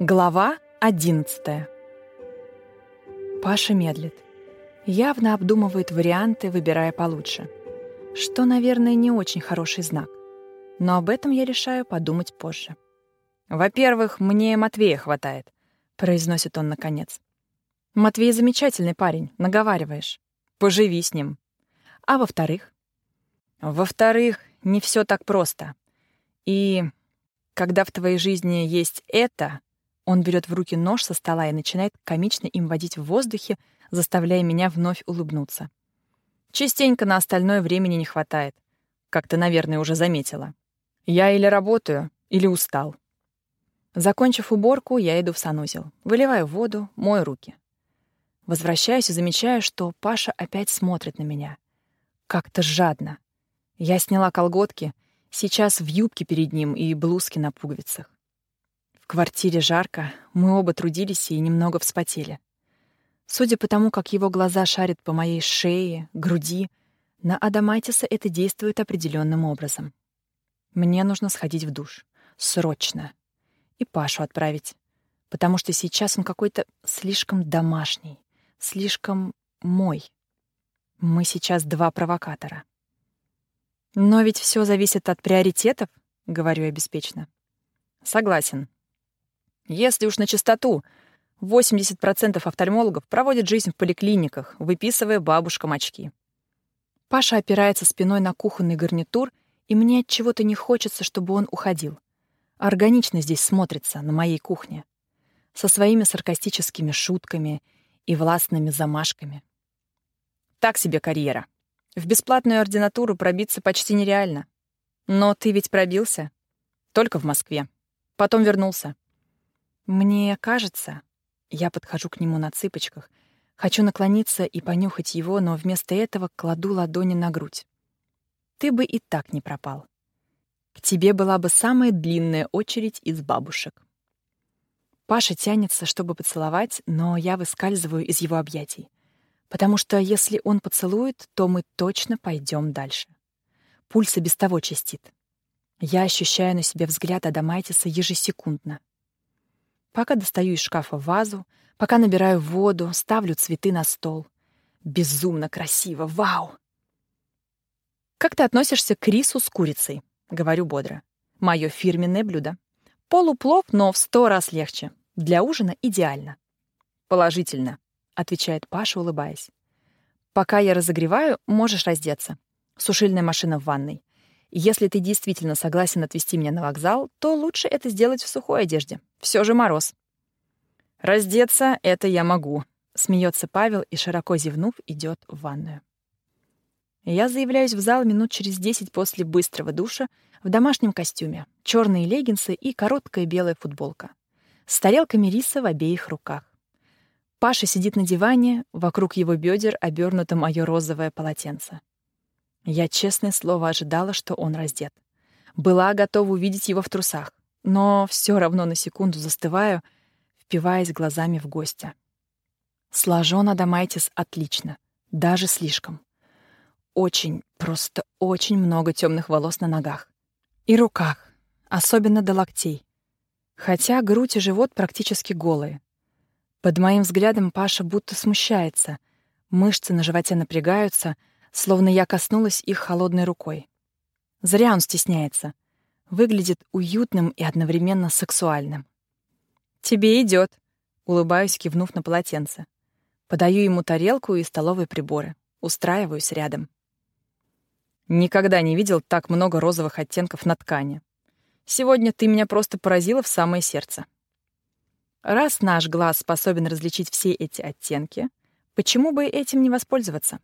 Глава 11 Паша медлит. Явно обдумывает варианты, выбирая получше. Что, наверное, не очень хороший знак. Но об этом я решаю подумать позже. «Во-первых, мне Матвея хватает», — произносит он наконец. «Матвей замечательный парень, наговариваешь. Поживи с ним. А во-вторых?» «Во-вторых, не все так просто. И когда в твоей жизни есть это, он берет в руки нож со стола и начинает комично им водить в воздухе, заставляя меня вновь улыбнуться. Частенько на остальное времени не хватает, как ты, наверное, уже заметила. Я или работаю, или устал. Закончив уборку, я иду в санузел, выливаю воду, мою руки. Возвращаюсь и замечаю, что Паша опять смотрит на меня. Как-то жадно. Я сняла колготки, сейчас в юбке перед ним и блузке на пуговицах. В квартире жарко, мы оба трудились и немного вспотели. Судя по тому, как его глаза шарят по моей шее, груди, на Адамайтиса это действует определенным образом. Мне нужно сходить в душ. Срочно. И Пашу отправить. Потому что сейчас он какой-то слишком домашний, слишком мой. Мы сейчас два провокатора. Но ведь все зависит от приоритетов, говорю я беспечно. Согласен, если уж на чистоту, 80% офтальмологов проводят жизнь в поликлиниках, выписывая бабушкам очки. Паша опирается спиной на кухонный гарнитур, и мне от чего-то не хочется, чтобы он уходил. Органично здесь смотрится, на моей кухне. Со своими саркастическими шутками и властными замашками. Так себе карьера. В бесплатную ординатуру пробиться почти нереально. Но ты ведь пробился. Только в Москве. Потом вернулся. Мне кажется, я подхожу к нему на цыпочках, хочу наклониться и понюхать его, но вместо этого кладу ладони на грудь. Ты бы и так не пропал. К тебе была бы самая длинная очередь из бабушек. Паша тянется, чтобы поцеловать, но я выскальзываю из его объятий. Потому что если он поцелует, то мы точно пойдем дальше. Пульс и без того частит. Я ощущаю на себе взгляд Адамайтиса ежесекундно. Пока достаю из шкафа вазу, пока набираю воду, ставлю цветы на стол. Безумно красиво, вау! «Как ты относишься к рису с курицей?» — говорю бодро. Мое фирменное блюдо. Полуплов, но в сто раз легче. Для ужина идеально. «Положительно», — отвечает Паша, улыбаясь. «Пока я разогреваю, можешь раздеться. Сушильная машина в ванной. Если ты действительно согласен отвезти меня на вокзал, то лучше это сделать в сухой одежде. Все же мороз. Раздеться — это я могу. Смеется Павел и, широко зевнув, идет в ванную. Я заявляюсь в зал минут через десять после быстрого душа в домашнем костюме, черные леггинсы и короткая белая футболка. С тарелками риса в обеих руках. Паша сидит на диване, вокруг его бедер обернуто мое розовое полотенце. Я, честное слово, ожидала, что он раздет. Была готова увидеть его в трусах, но все равно на секунду застываю, впиваясь глазами в гостя. Сложен Адамайтис отлично, даже слишком. Очень, просто очень много темных волос на ногах. И руках, особенно до локтей. Хотя грудь и живот практически голые. Под моим взглядом Паша будто смущается. Мышцы на животе напрягаются — словно я коснулась их холодной рукой. Зря он стесняется. Выглядит уютным и одновременно сексуальным. «Тебе идет, улыбаюсь, кивнув на полотенце. Подаю ему тарелку и столовые приборы. Устраиваюсь рядом. Никогда не видел так много розовых оттенков на ткани. Сегодня ты меня просто поразила в самое сердце. Раз наш глаз способен различить все эти оттенки, почему бы этим не воспользоваться?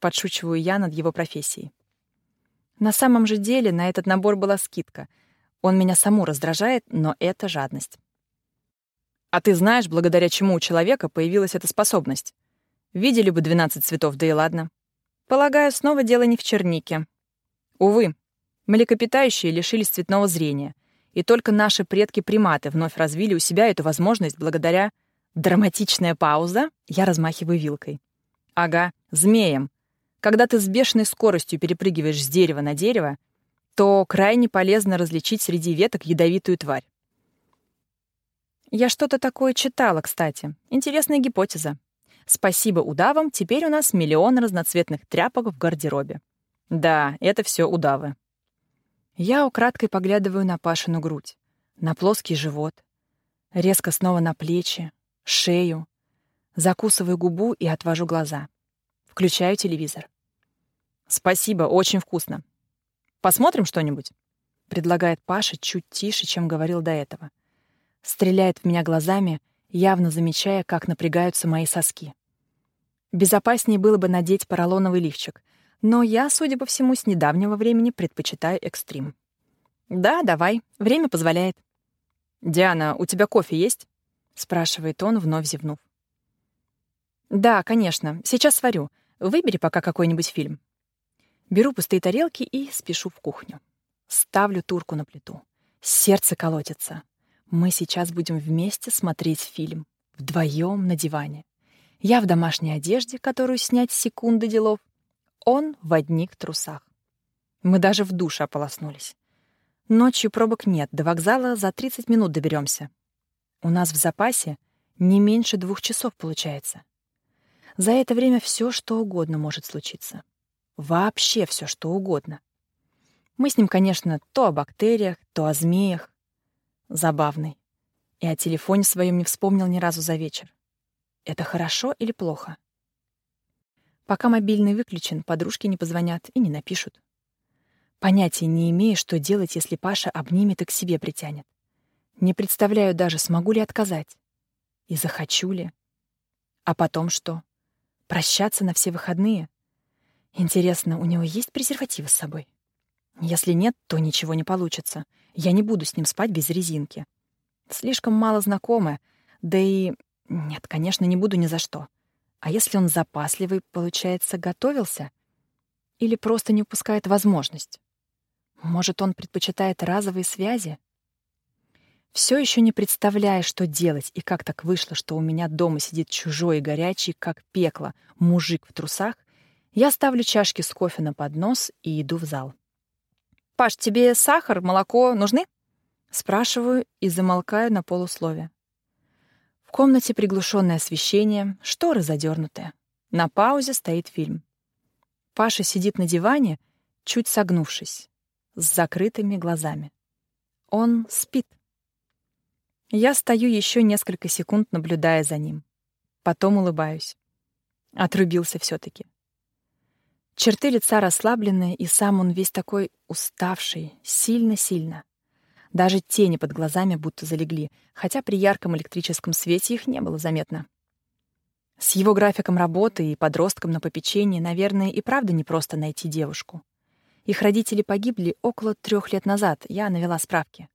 Подшучиваю я над его профессией. На самом же деле на этот набор была скидка. Он меня саму раздражает, но это жадность. А ты знаешь, благодаря чему у человека появилась эта способность? Видели бы 12 цветов, да и ладно. Полагаю, снова дело не в чернике. Увы, млекопитающие лишились цветного зрения, и только наши предки-приматы вновь развили у себя эту возможность благодаря драматичная пауза, я размахиваю вилкой. Ага, змеям, когда ты с бешеной скоростью перепрыгиваешь с дерева на дерево, то крайне полезно различить среди веток ядовитую тварь. Я что-то такое читала, кстати. Интересная гипотеза. Спасибо удавам, теперь у нас миллион разноцветных тряпок в гардеробе. Да, это все удавы. Я украдкой поглядываю на Пашину грудь, на плоский живот, резко снова на плечи, шею, закусываю губу и отвожу глаза. Включаю телевизор. «Спасибо, очень вкусно. Посмотрим что-нибудь?» — предлагает Паша чуть тише, чем говорил до этого. Стреляет в меня глазами, явно замечая, как напрягаются мои соски. Безопаснее было бы надеть поролоновый лифчик, но я, судя по всему, с недавнего времени предпочитаю экстрим. «Да, давай, время позволяет». «Диана, у тебя кофе есть?» — спрашивает он, вновь зевнув. «Да, конечно, сейчас сварю. Выбери пока какой-нибудь фильм». Беру пустые тарелки и спешу в кухню. Ставлю турку на плиту. Сердце колотится. Мы сейчас будем вместе смотреть фильм. Вдвоем на диване. Я в домашней одежде, которую снять секунды делов. Он в одних трусах. Мы даже в душе ополоснулись. Ночью пробок нет, до вокзала за 30 минут доберемся. У нас в запасе не меньше двух часов получается. За это время все, что угодно может случиться. Вообще все, что угодно. Мы с ним, конечно, то о бактериях, то о змеях. Забавный. И о телефоне своем не вспомнил ни разу за вечер. Это хорошо или плохо? Пока мобильный выключен, подружки не позвонят и не напишут. Понятия не имею, что делать, если Паша обнимет и к себе притянет. Не представляю даже, смогу ли отказать. И захочу ли. А потом что? Прощаться на все выходные? Интересно, у него есть презервативы с собой? Если нет, то ничего не получится. Я не буду с ним спать без резинки. Слишком мало знакомы, да и нет, конечно, не буду ни за что. А если он запасливый, получается, готовился? Или просто не упускает возможность? Может, он предпочитает разовые связи? Все еще не представляя, что делать, и как так вышло, что у меня дома сидит чужой и горячий, как пекло, мужик в трусах, я ставлю чашки с кофе на поднос и иду в зал. «Паш, тебе сахар, молоко нужны?» Спрашиваю и замолкаю на полуслове. В комнате приглушенное освещение, шторы задернуты. На паузе стоит фильм. Паша сидит на диване, чуть согнувшись, с закрытыми глазами. Он спит. Я стою еще несколько секунд, наблюдая за ним. Потом улыбаюсь. Отрубился все таки Черты лица расслабленные, и сам он весь такой уставший, сильно-сильно. Даже тени под глазами будто залегли, хотя при ярком электрическом свете их не было заметно. С его графиком работы и подростком на попечении, наверное, и правда непросто найти девушку. Их родители погибли около трех лет назад, я навела справки.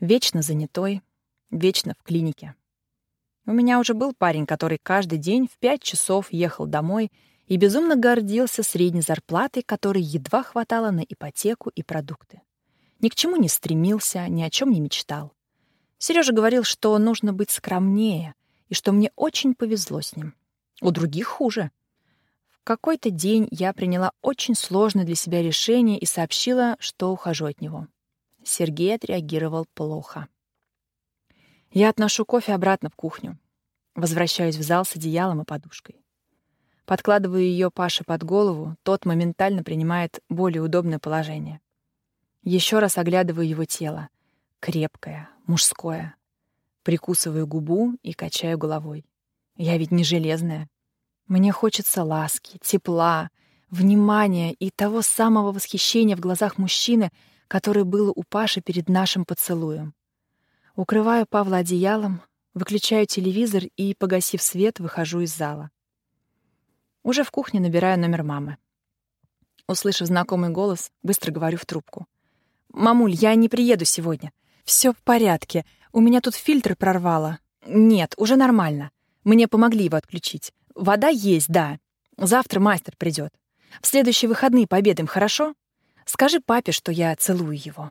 Вечно занятой, вечно в клинике. У меня уже был парень, который каждый день в пять часов ехал домой и безумно гордился средней зарплатой, которой едва хватало на ипотеку и продукты ни к чему не стремился, ни о чем не мечтал. Сережа говорил, что нужно быть скромнее, и что мне очень повезло с ним. У других хуже. В какой-то день я приняла очень сложное для себя решение и сообщила, что ухожу от него. Сергей отреагировал плохо. Я отношу кофе обратно в кухню. Возвращаюсь в зал с одеялом и подушкой. Подкладываю ее Паше под голову, тот моментально принимает более удобное положение. Еще раз оглядываю его тело. Крепкое, мужское. Прикусываю губу и качаю головой. Я ведь не железная. Мне хочется ласки, тепла, внимания и того самого восхищения в глазах мужчины, которое было у Паши перед нашим поцелуем. Укрываю Павла одеялом, выключаю телевизор и, погасив свет, выхожу из зала. Уже в кухне набираю номер мамы. Услышав знакомый голос, быстро говорю в трубку. «Мамуль, я не приеду сегодня. Все в порядке. У меня тут фильтр прорвало. Нет, уже нормально. Мне помогли его отключить. Вода есть, да. Завтра мастер придет. В следующие выходные пообедаем, хорошо? Скажи папе, что я целую его».